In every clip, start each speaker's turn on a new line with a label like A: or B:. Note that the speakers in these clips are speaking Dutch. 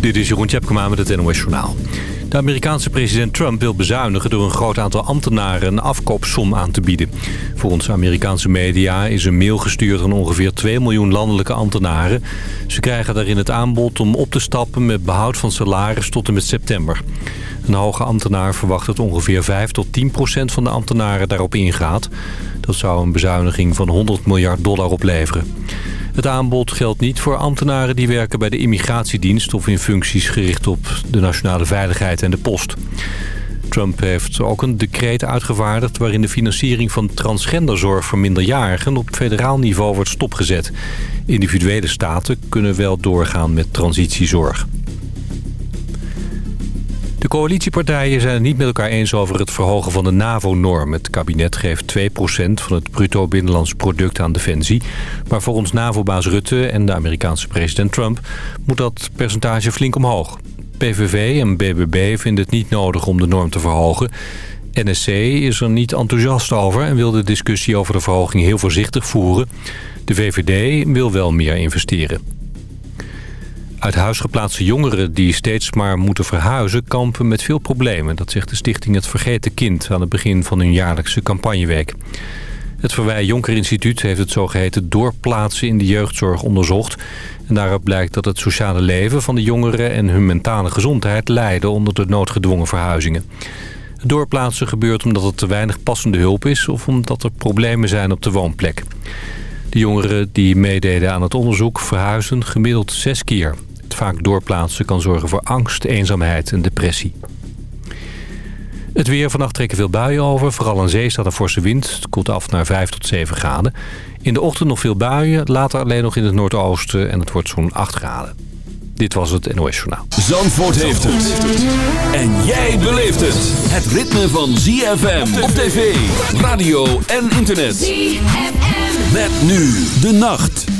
A: Dit is Jeroen Tjepkema met het NOS Journaal. De Amerikaanse president Trump wil bezuinigen door een groot aantal ambtenaren een afkoopsom aan te bieden. Volgens Amerikaanse media is een mail gestuurd aan ongeveer 2 miljoen landelijke ambtenaren. Ze krijgen daarin het aanbod om op te stappen met behoud van salaris tot en met september. Een hoge ambtenaar verwacht dat ongeveer 5 tot 10 procent van de ambtenaren daarop ingaat. Dat zou een bezuiniging van 100 miljard dollar opleveren. Het aanbod geldt niet voor ambtenaren die werken bij de immigratiedienst... of in functies gericht op de nationale veiligheid en de post. Trump heeft ook een decreet uitgevaardigd... waarin de financiering van transgenderzorg voor minderjarigen... op federaal niveau wordt stopgezet. Individuele staten kunnen wel doorgaan met transitiezorg. De coalitiepartijen zijn het niet met elkaar eens over het verhogen van de NAVO-norm. Het kabinet geeft 2% van het bruto binnenlands product aan defensie. Maar volgens NAVO-baas Rutte en de Amerikaanse president Trump... moet dat percentage flink omhoog. PVV en BBB vinden het niet nodig om de norm te verhogen. NSC is er niet enthousiast over en wil de discussie over de verhoging heel voorzichtig voeren. De VVD wil wel meer investeren. Uit huis geplaatste jongeren die steeds maar moeten verhuizen... kampen met veel problemen. Dat zegt de stichting Het Vergeten Kind... aan het begin van hun jaarlijkse campagneweek. Het Verwij Jonker Instituut heeft het zogeheten doorplaatsen in de jeugdzorg onderzocht. En daaruit blijkt dat het sociale leven van de jongeren... en hun mentale gezondheid lijden onder de noodgedwongen verhuizingen. Het doorplaatsen gebeurt omdat er te weinig passende hulp is... of omdat er problemen zijn op de woonplek. De jongeren die meededen aan het onderzoek verhuizen gemiddeld zes keer vaak doorplaatsen kan zorgen voor angst, eenzaamheid en depressie. Het weer. Vannacht trekken veel buien over. Vooral aan zee staat een forse wind. Het koelt af naar 5 tot 7 graden. In de ochtend nog veel buien. Later alleen nog in het noordoosten. En het wordt zo'n 8 graden. Dit was het NOS Journaal.
B: Zandvoort heeft het. En jij beleeft het. Het ritme van ZFM op tv, radio en internet. ZFM. Met nu de nacht.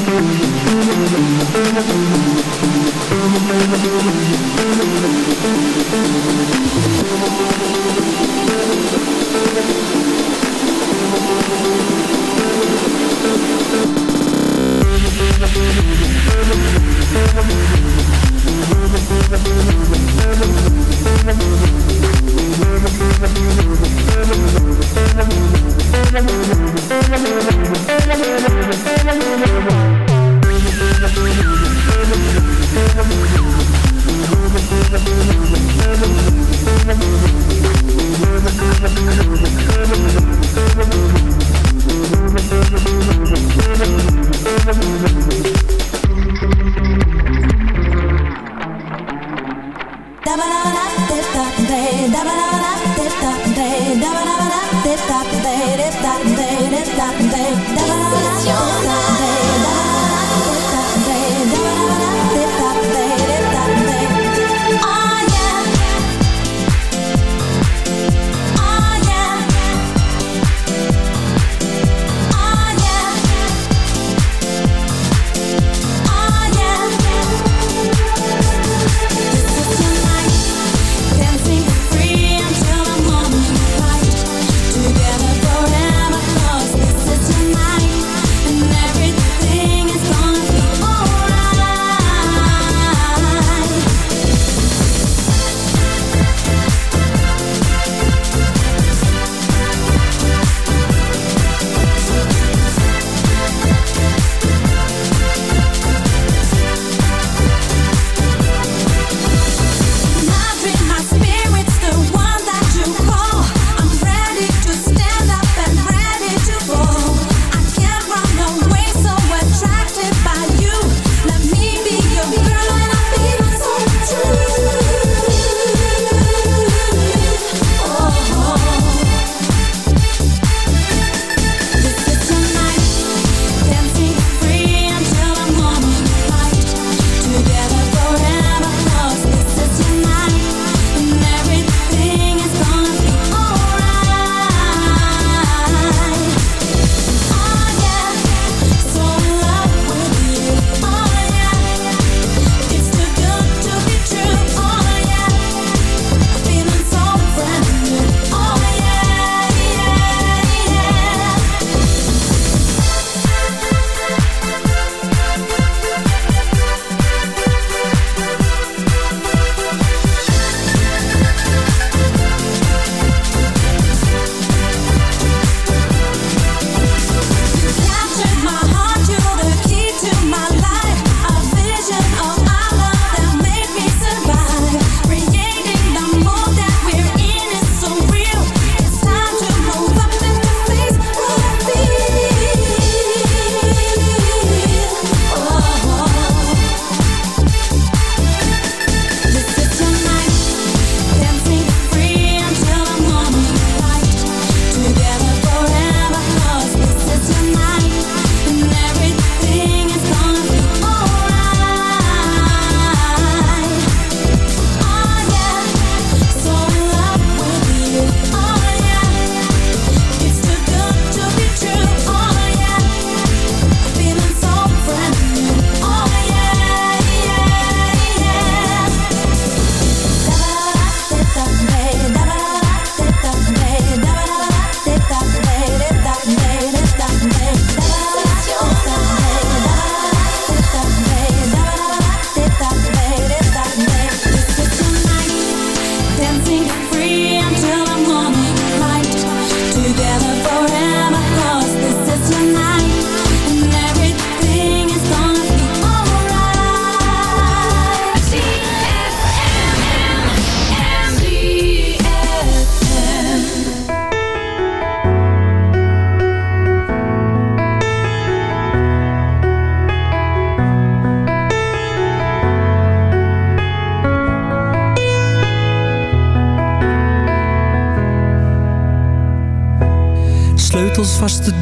C: Oh yeah.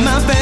D: my
E: bed.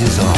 F: it
G: is on.